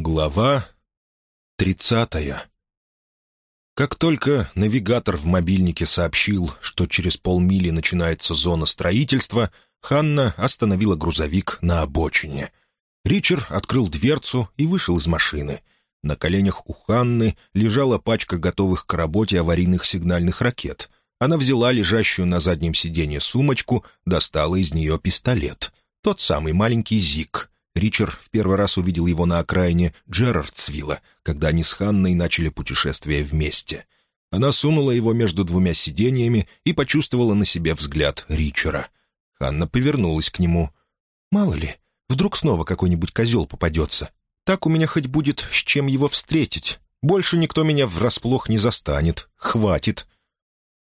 Глава тридцатая Как только навигатор в мобильнике сообщил, что через полмили начинается зона строительства, Ханна остановила грузовик на обочине. Ричард открыл дверцу и вышел из машины. На коленях у Ханны лежала пачка готовых к работе аварийных сигнальных ракет. Она взяла лежащую на заднем сиденье сумочку, достала из нее пистолет. Тот самый маленький «Зик», Ричард в первый раз увидел его на окраине Джерардсвилла, когда они с Ханной начали путешествие вместе. Она сунула его между двумя сиденьями и почувствовала на себе взгляд Ричера. Ханна повернулась к нему. «Мало ли, вдруг снова какой-нибудь козел попадется. Так у меня хоть будет с чем его встретить. Больше никто меня врасплох не застанет. Хватит».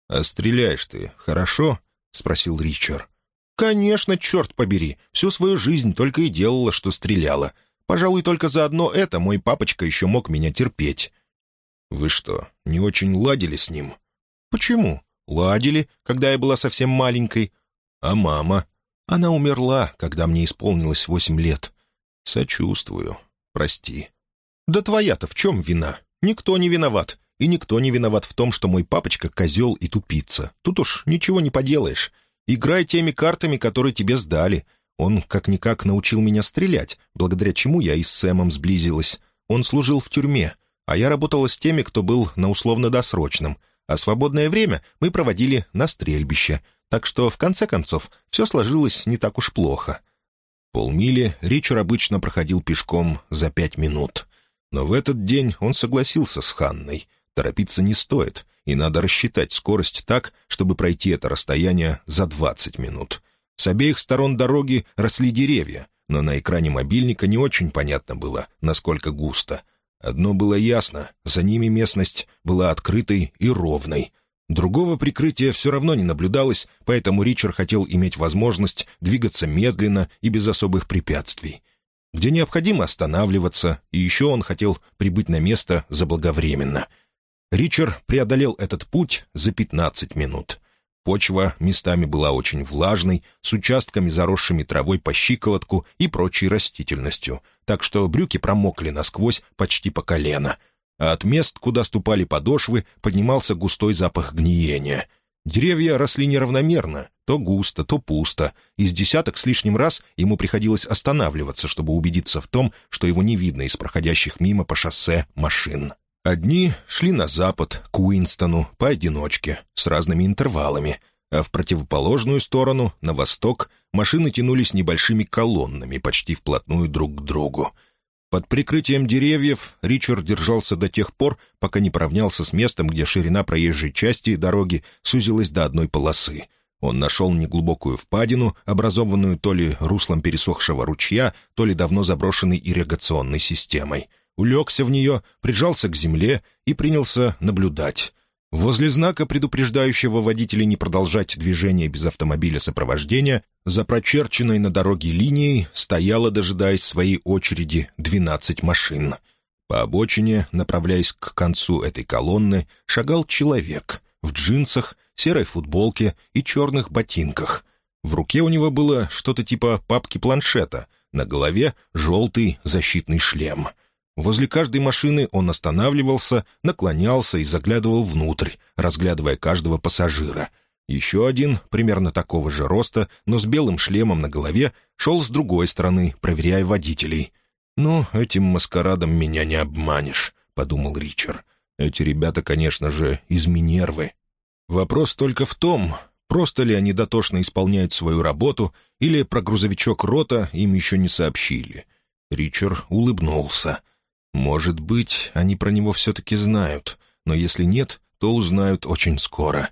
«А стреляешь ты, хорошо?» — спросил Ричард. «Конечно, черт побери, всю свою жизнь только и делала, что стреляла. Пожалуй, только за одно это мой папочка еще мог меня терпеть». «Вы что, не очень ладили с ним?» «Почему? Ладили, когда я была совсем маленькой. А мама?» «Она умерла, когда мне исполнилось восемь лет». «Сочувствую. Прости». «Да твоя-то в чем вина? Никто не виноват. И никто не виноват в том, что мой папочка козел и тупица. Тут уж ничего не поделаешь. Играй теми картами, которые тебе сдали. Он как-никак научил меня стрелять, благодаря чему я и с Сэмом сблизилась. Он служил в тюрьме, а я работала с теми, кто был на условно-досрочном. А свободное время мы проводили на стрельбище. Так что, в конце концов, все сложилось не так уж плохо. Полмили Ричард обычно проходил пешком за пять минут. Но в этот день он согласился с Ханной. Торопиться не стоит и надо рассчитать скорость так, чтобы пройти это расстояние за 20 минут. С обеих сторон дороги росли деревья, но на экране мобильника не очень понятно было, насколько густо. Одно было ясно — за ними местность была открытой и ровной. Другого прикрытия все равно не наблюдалось, поэтому Ричард хотел иметь возможность двигаться медленно и без особых препятствий. Где необходимо останавливаться, и еще он хотел прибыть на место заблаговременно — Ричард преодолел этот путь за 15 минут. Почва местами была очень влажной, с участками, заросшими травой по щиколотку и прочей растительностью, так что брюки промокли насквозь почти по колено. А от мест, куда ступали подошвы, поднимался густой запах гниения. Деревья росли неравномерно, то густо, то пусто, и с десяток с лишним раз ему приходилось останавливаться, чтобы убедиться в том, что его не видно из проходящих мимо по шоссе машин. Одни шли на запад, к Уинстону, поодиночке, с разными интервалами, а в противоположную сторону, на восток, машины тянулись небольшими колоннами, почти вплотную друг к другу. Под прикрытием деревьев Ричард держался до тех пор, пока не поравнялся с местом, где ширина проезжей части дороги сузилась до одной полосы. Он нашел неглубокую впадину, образованную то ли руслом пересохшего ручья, то ли давно заброшенной ирригационной системой — улегся в нее, прижался к земле и принялся наблюдать. Возле знака, предупреждающего водителей не продолжать движение без автомобиля сопровождения, за прочерченной на дороге линией стояло, дожидаясь своей очереди, двенадцать машин. По обочине, направляясь к концу этой колонны, шагал человек в джинсах, серой футболке и черных ботинках. В руке у него было что-то типа папки-планшета, на голове — желтый защитный шлем — Возле каждой машины он останавливался, наклонялся и заглядывал внутрь, разглядывая каждого пассажира. Еще один, примерно такого же роста, но с белым шлемом на голове, шел с другой стороны, проверяя водителей. «Ну, этим маскарадом меня не обманешь», — подумал Ричард. «Эти ребята, конечно же, из Минервы. Вопрос только в том, просто ли они дотошно исполняют свою работу, или про грузовичок Рота им еще не сообщили». Ричард улыбнулся — может быть, они про него все-таки знают, но если нет, то узнают очень скоро.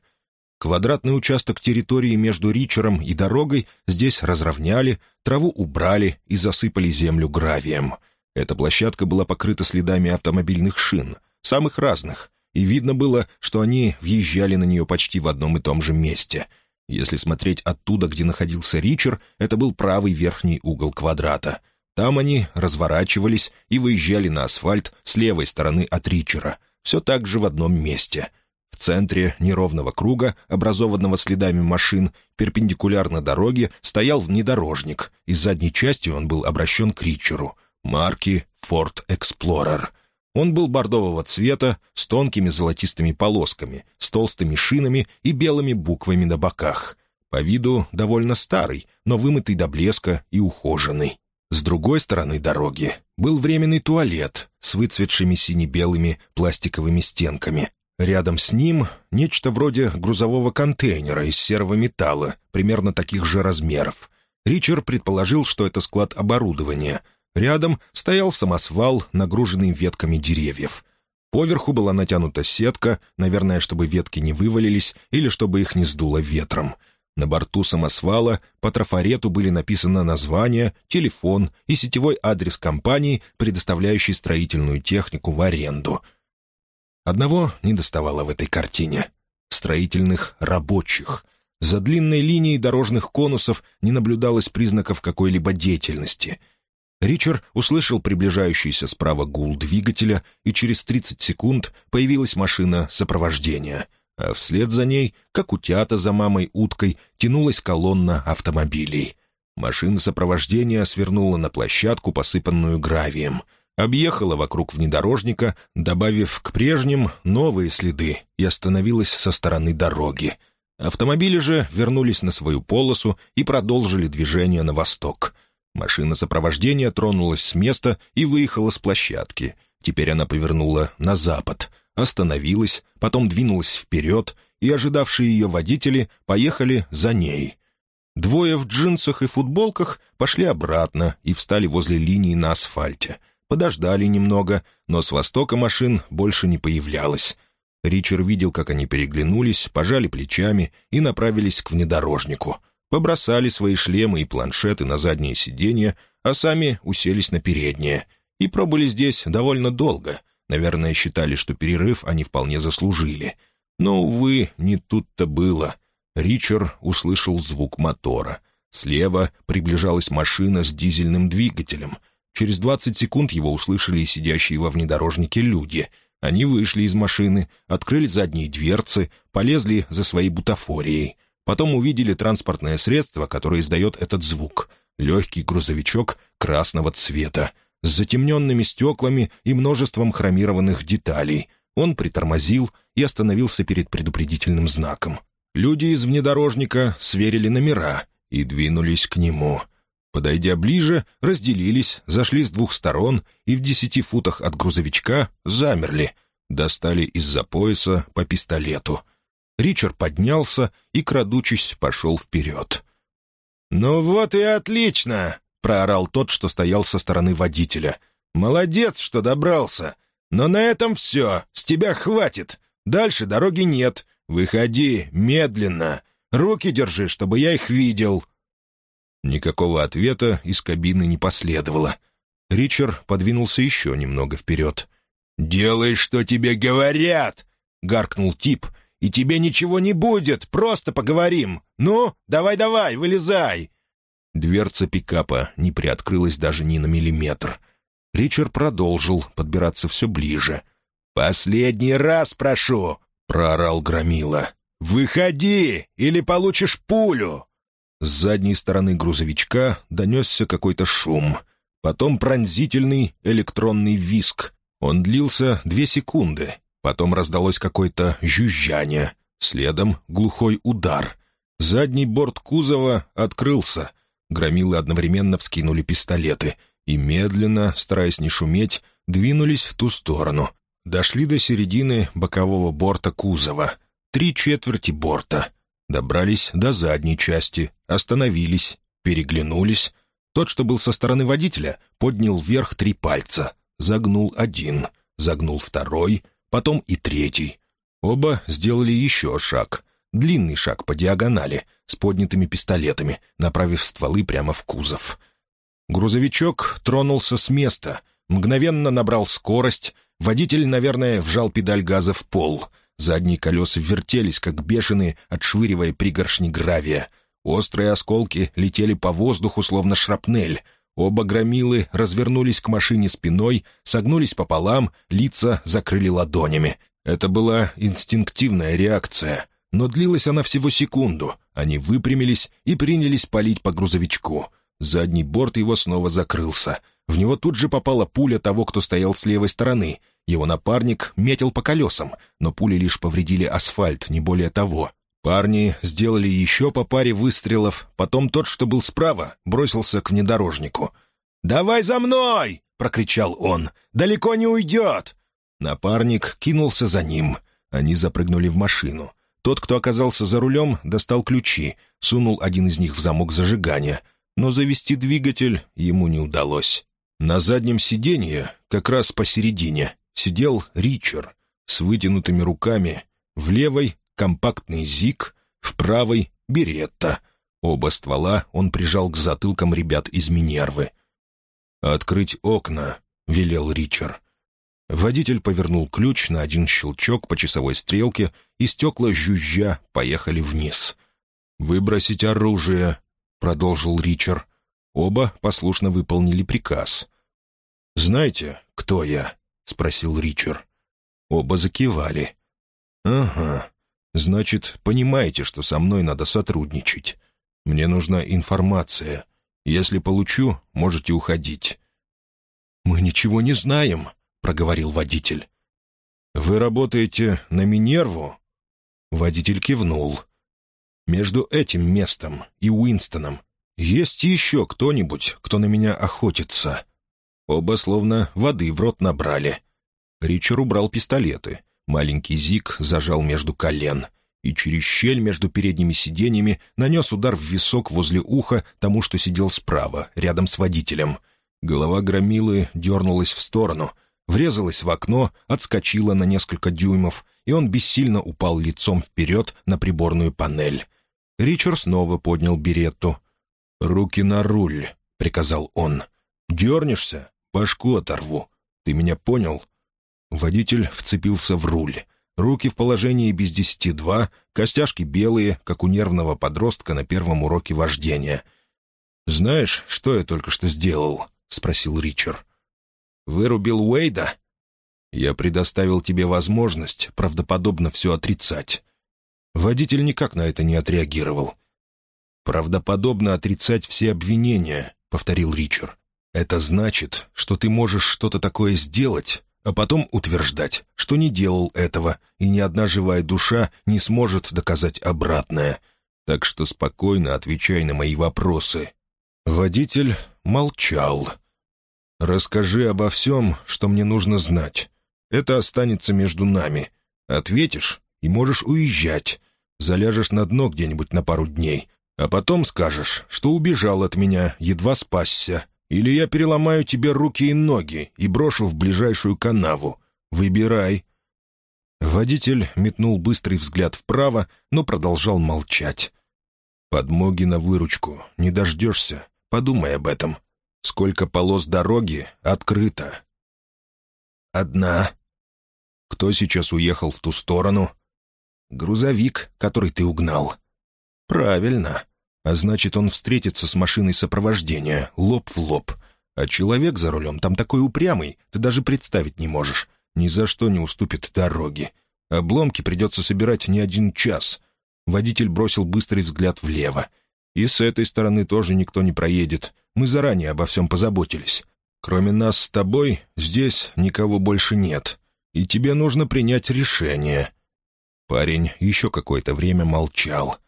Квадратный участок территории между Ричером и дорогой здесь разровняли, траву убрали и засыпали землю гравием. Эта площадка была покрыта следами автомобильных шин, самых разных, и видно было, что они въезжали на нее почти в одном и том же месте. Если смотреть оттуда, где находился Ричер, это был правый верхний угол квадрата — там они разворачивались и выезжали на асфальт с левой стороны от Ричера, все так же в одном месте. В центре неровного круга, образованного следами машин, перпендикулярно дороге, стоял внедорожник, и задней частью он был обращен к Ричеру. Марки Ford Explorer. Он был бордового цвета, с тонкими золотистыми полосками, с толстыми шинами и белыми буквами на боках. По виду довольно старый, но вымытый до блеска и ухоженный. С другой стороны дороги был временный туалет с выцветшими сине-белыми пластиковыми стенками. Рядом с ним нечто вроде грузового контейнера из серого металла, примерно таких же размеров. Ричард предположил, что это склад оборудования. Рядом стоял самосвал, нагруженный ветками деревьев. Поверху была натянута сетка, наверное, чтобы ветки не вывалились или чтобы их не сдуло ветром. На борту самосвала по трафарету были написаны название, телефон и сетевой адрес компании, предоставляющей строительную технику в аренду. Одного недоставало в этой картине — строительных рабочих. За длинной линией дорожных конусов не наблюдалось признаков какой-либо деятельности. Ричард услышал приближающийся справа гул двигателя, и через 30 секунд появилась машина сопровождения — а вслед за ней, как утята за мамой-уткой, тянулась колонна автомобилей. Машина сопровождения свернула на площадку, посыпанную гравием. Объехала вокруг внедорожника, добавив к прежним новые следы, и остановилась со стороны дороги. Автомобили же вернулись на свою полосу и продолжили движение на восток. Машина сопровождения тронулась с места и выехала с площадки. Теперь она повернула на запад — остановилась, потом двинулась вперед, и ожидавшие ее водители поехали за ней. Двое в джинсах и футболках пошли обратно и встали возле линии на асфальте. Подождали немного, но с востока машин больше не появлялось. Ричард видел, как они переглянулись, пожали плечами и направились к внедорожнику. Побросали свои шлемы и планшеты на заднее сиденье, а сами уселись на переднее. И пробыли здесь довольно долго — Наверное, считали, что перерыв они вполне заслужили. Но, увы, не тут-то было. Ричард услышал звук мотора. Слева приближалась машина с дизельным двигателем. Через двадцать секунд его услышали сидящие во внедорожнике люди. Они вышли из машины, открыли задние дверцы, полезли за своей бутафорией. Потом увидели транспортное средство, которое издает этот звук. Легкий грузовичок красного цвета с затемненными стеклами и множеством хромированных деталей. Он притормозил и остановился перед предупредительным знаком. Люди из внедорожника сверили номера и двинулись к нему. Подойдя ближе, разделились, зашли с двух сторон и в десяти футах от грузовичка замерли. Достали из-за пояса по пистолету. Ричард поднялся и, крадучись, пошел вперед. «Ну вот и отлично!» Проорал тот, что стоял со стороны водителя. «Молодец, что добрался! Но на этом все, с тебя хватит. Дальше дороги нет. Выходи, медленно. Руки держи, чтобы я их видел». Никакого ответа из кабины не последовало. Ричард подвинулся еще немного вперед. «Делай, что тебе говорят!» — гаркнул тип. «И тебе ничего не будет, просто поговорим. Ну, давай-давай, вылезай!» Дверца пикапа не приоткрылась даже ни на миллиметр. Ричард продолжил подбираться все ближе. «Последний раз прошу!» — проорал Громила. «Выходи, или получишь пулю!» С задней стороны грузовичка донесся какой-то шум. Потом пронзительный электронный виск. Он длился две секунды. Потом раздалось какое-то жужжание. Следом глухой удар. Задний борт кузова открылся — Громилы одновременно вскинули пистолеты и медленно, стараясь не шуметь, двинулись в ту сторону. Дошли до середины бокового борта кузова. Три четверти борта. Добрались до задней части, остановились, переглянулись. Тот, что был со стороны водителя, поднял вверх три пальца. Загнул один, загнул второй, потом и третий. Оба сделали еще шаг. Длинный шаг по диагонали, с поднятыми пистолетами, направив стволы прямо в кузов. Грузовичок тронулся с места, мгновенно набрал скорость. Водитель, наверное, вжал педаль газа в пол. Задние колеса вертелись, как бешеные, отшвыривая пригоршни гравия. Острые осколки летели по воздуху, словно шрапнель. Оба громилы развернулись к машине спиной, согнулись пополам, лица закрыли ладонями. Это была инстинктивная реакция но длилась она всего секунду. Они выпрямились и принялись палить по грузовичку. Задний борт его снова закрылся. В него тут же попала пуля того, кто стоял с левой стороны. Его напарник метил по колесам, но пули лишь повредили асфальт, не более того. Парни сделали еще по паре выстрелов, потом тот, что был справа, бросился к внедорожнику. «Давай за мной!» — прокричал он. «Далеко не уйдет!» Напарник кинулся за ним. Они запрыгнули в машину. Тот, кто оказался за рулем, достал ключи, сунул один из них в замок зажигания, но завести двигатель ему не удалось. На заднем сиденье, как раз посередине, сидел Ричард с вытянутыми руками. В левой — компактный зик, в правой — беретта. Оба ствола он прижал к затылкам ребят из Минервы. «Открыть окна», — велел Ричард. Водитель повернул ключ на один щелчок по часовой стрелке, и стекла жужжа поехали вниз. «Выбросить оружие», — продолжил Ричард. Оба послушно выполнили приказ. «Знаете, кто я?» — спросил Ричард. Оба закивали. «Ага. Значит, понимаете, что со мной надо сотрудничать. Мне нужна информация. Если получу, можете уходить». «Мы ничего не знаем», проговорил водитель. «Вы работаете на Минерву?» Водитель кивнул. «Между этим местом и Уинстоном есть еще кто-нибудь, кто на меня охотится?» Оба словно воды в рот набрали. Ричард убрал пистолеты. Маленький Зик зажал между колен и через щель между передними сиденьями нанес удар в висок возле уха тому, что сидел справа, рядом с водителем. Голова громилы дернулась в сторону, врезалась в окно, отскочила на несколько дюймов, и он бессильно упал лицом вперед на приборную панель. Ричард снова поднял беретту. «Руки на руль», — приказал он. «Дернешься? Башку оторву. Ты меня понял?» Водитель вцепился в руль. Руки в положении без десяти два, костяшки белые, как у нервного подростка на первом уроке вождения. «Знаешь, что я только что сделал?» — спросил Ричард. Вырубил Уэйда? Я предоставил тебе возможность правдоподобно все отрицать. Водитель никак на это не отреагировал. «Правдоподобно отрицать все обвинения», — повторил Ричард. «Это значит, что ты можешь что-то такое сделать, а потом утверждать, что не делал этого, и ни одна живая душа не сможет доказать обратное. Так что спокойно отвечай на мои вопросы». Водитель молчал. «Расскажи обо всем, что мне нужно знать. Это останется между нами. Ответишь, и можешь уезжать. Заляжешь на дно где-нибудь на пару дней, а потом скажешь, что убежал от меня, едва спасся. Или я переломаю тебе руки и ноги и брошу в ближайшую канаву. Выбирай». Водитель метнул быстрый взгляд вправо, но продолжал молчать. «Подмоги на выручку. Не дождешься. Подумай об этом. Сколько полос дороги открыто?» «Одна». «Кто сейчас уехал в ту сторону?» «Грузовик, который ты угнал». «Правильно. А значит, он встретится с машиной сопровождения, лоб в лоб. А человек за рулем там такой упрямый, ты даже представить не можешь. Ни за что не уступит дороги. Обломки придется собирать не один час». Водитель бросил быстрый взгляд влево. «И с этой стороны тоже никто не проедет. Мы заранее обо всем позаботились. Кроме нас с тобой, здесь никого больше нет, и тебе нужно принять решение». Парень еще какое-то время молчал.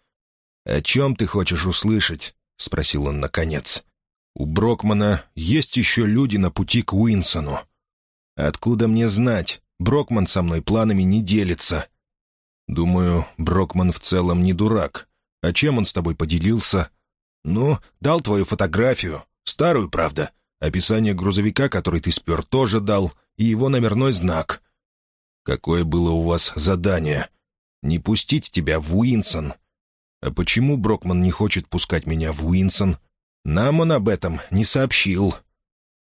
«О чем ты хочешь услышать?» — спросил он наконец. «У Брокмана есть еще люди на пути к Уинсону». «Откуда мне знать? Брокман со мной планами не делится». «Думаю, Брокман в целом не дурак. А чем он с тобой поделился?» «Ну, дал твою фотографию. Старую, правда. Описание грузовика, который ты спер, тоже дал, и его номерной знак». «Какое было у вас задание?» «Не пустить тебя в Уинсон». «А почему Брокман не хочет пускать меня в Уинсон?» «Нам он об этом не сообщил».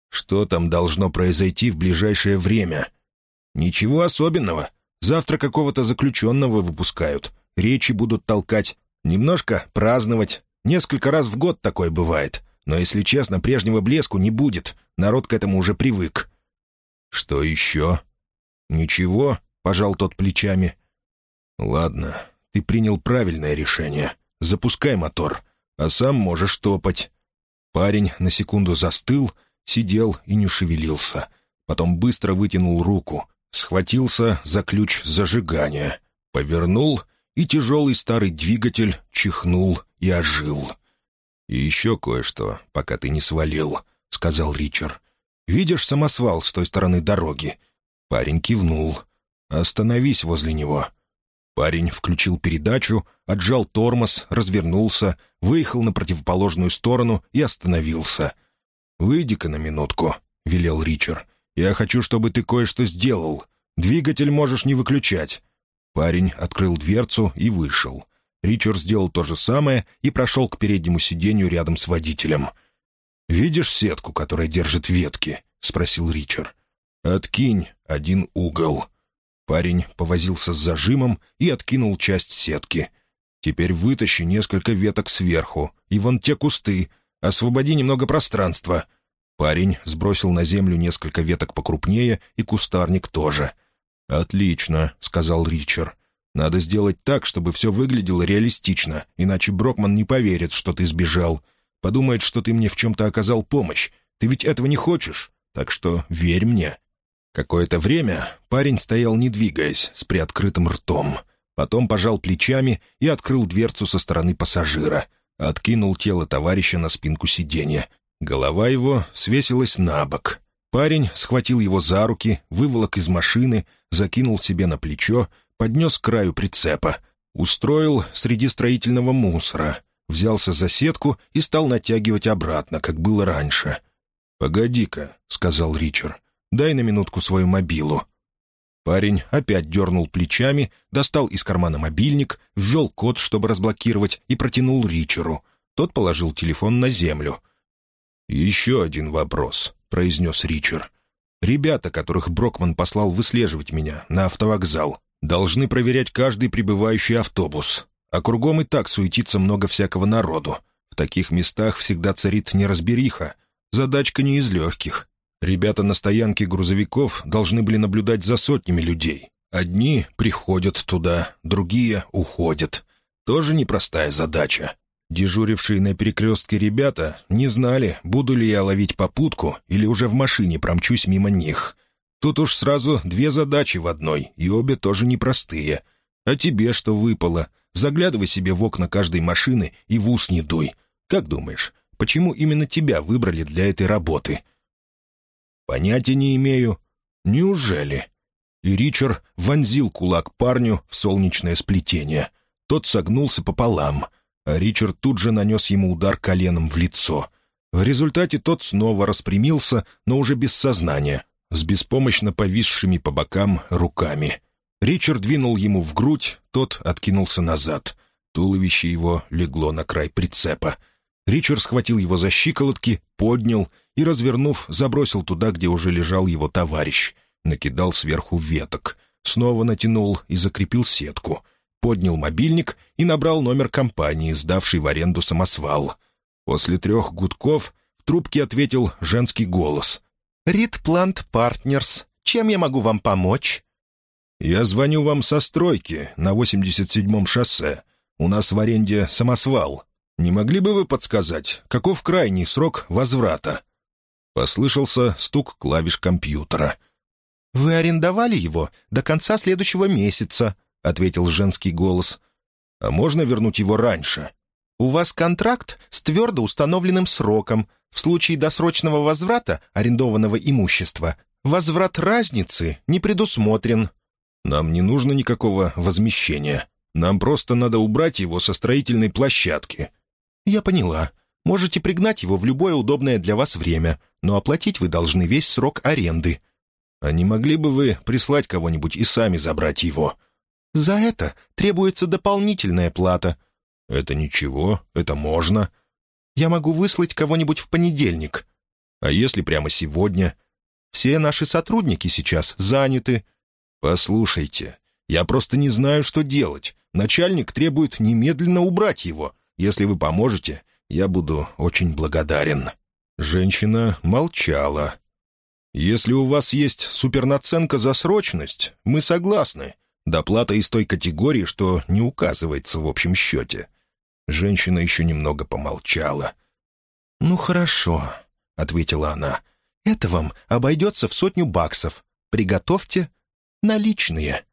«Что там должно произойти в ближайшее время?» «Ничего особенного. Завтра какого-то заключенного выпускают. Речи будут толкать. Немножко праздновать. Несколько раз в год такое бывает. Но, если честно, прежнего блеску не будет. Народ к этому уже привык». «Что еще?» «Ничего», — пожал тот плечами. «Ладно, ты принял правильное решение. Запускай мотор, а сам можешь топать». Парень на секунду застыл сидел и не шевелился. Потом быстро вытянул руку, схватился за ключ зажигания, повернул, и тяжелый старый двигатель чихнул и ожил. «И еще кое-что, пока ты не свалил», — сказал Ричард. «Видишь самосвал с той стороны дороги?» Парень кивнул. «Остановись возле него». Парень включил передачу, отжал тормоз, развернулся, выехал на противоположную сторону и остановился. «Выйди-ка на минутку», — велел Ричард. «Я хочу, чтобы ты кое-что сделал. Двигатель можешь не выключать». Парень открыл дверцу и вышел. Ричард сделал то же самое и прошел к переднему сиденью рядом с водителем. «Видишь сетку, которая держит ветки?» — спросил Ричард. «Откинь один угол». Парень повозился с зажимом и откинул часть сетки. «Теперь вытащи несколько веток сверху, и вон те кусты. Освободи немного пространства». Парень сбросил на землю несколько веток покрупнее, и кустарник тоже. «Отлично», — сказал Ричард. Надо сделать так, чтобы все выглядело реалистично, иначе Брокман не поверит, что ты сбежал. Подумает, что ты мне в чем-то оказал помощь. Ты ведь этого не хочешь, так что верь мне». Какое-то время парень стоял, не двигаясь, с приоткрытым ртом. Потом пожал плечами и открыл дверцу со стороны пассажира. Откинул тело товарища на спинку сиденья. Голова его свесилась на бок. Парень схватил его за руки, выволок из машины, закинул себе на плечо поднес к краю прицепа, устроил среди строительного мусора, взялся за сетку и стал натягивать обратно, как было раньше. «Погоди-ка», — сказал Ричард, — «дай на минутку свою мобилу». Парень опять дернул плечами, достал из кармана мобильник, ввел код, чтобы разблокировать, и протянул Ричеру. Тот положил телефон на землю. «Еще один вопрос», — произнес Ричард. «Ребята, которых Брокман послал выслеживать меня на автовокзал, Должны проверять каждый прибывающий автобус. А кругом и так суетится много всякого народу. В таких местах всегда царит неразбериха. Задачка не из легких. Ребята на стоянке грузовиков должны были наблюдать за сотнями людей. Одни приходят туда, другие уходят. Тоже непростая задача. Дежурившие на перекрестке ребята не знали, буду ли я ловить попутку или уже в машине промчусь мимо них. Тут уж сразу две задачи в одной, и обе тоже непростые. А тебе что выпало? Заглядывай себе в окна каждой машины и в ус не дуй. Как думаешь, почему именно тебя выбрали для этой работы?» «Понятия не имею. Неужели?» И Ричард вонзил кулак парню в солнечное сплетение. Тот согнулся пополам, Ричард тут же нанес ему удар коленом в лицо. В результате тот снова распрямился, но уже без сознания, с беспомощно повисшими по бокам руками. Ричард двинул ему в грудь, тот откинулся назад. Туловище его легло на край прицепа. Ричард схватил его за щиколотки, поднял и, развернув, забросил туда, где уже лежал его товарищ. Накидал сверху веток. Снова натянул и закрепил сетку. Поднял мобильник и набрал номер компании, сдавшей в аренду самосвал. После трех гудков в трубке ответил женский голос. «Рид Плант Партнерс. Чем я могу вам помочь?» «Я звоню вам со стройки на 87-м шоссе. У нас в аренде самосвал. Не могли бы вы подсказать, каков крайний срок возврата?» Послышался стук клавиш компьютера. «Вы арендовали его до конца следующего месяца», — ответил женский голос. «А можно вернуть его раньше?» «У вас контракт с твердо установленным сроком. В случае досрочного возврата арендованного имущества возврат разницы не предусмотрен. Нам не нужно никакого возмещения. Нам просто надо убрать его со строительной площадки». «Я поняла. Можете пригнать его в любое удобное для вас время, но оплатить вы должны весь срок аренды». «А не могли бы вы прислать кого-нибудь и сами забрать его?» «За это требуется дополнительная плата». «Это ничего, это можно. Я могу выслать кого-нибудь в понедельник. А если прямо сегодня? Все наши сотрудники сейчас заняты. Послушайте, я просто не знаю, что делать. Начальник требует немедленно убрать его. Если вы поможете, я буду очень благодарен». Женщина молчала. «Если у вас есть супернаценка за срочность, мы согласны. Доплата из той категории, что не указывается в общем счете. Женщина еще немного помолчала. «Ну, хорошо», — ответила она. Это вам обойдется в сотню баксов. Приготовьте наличные».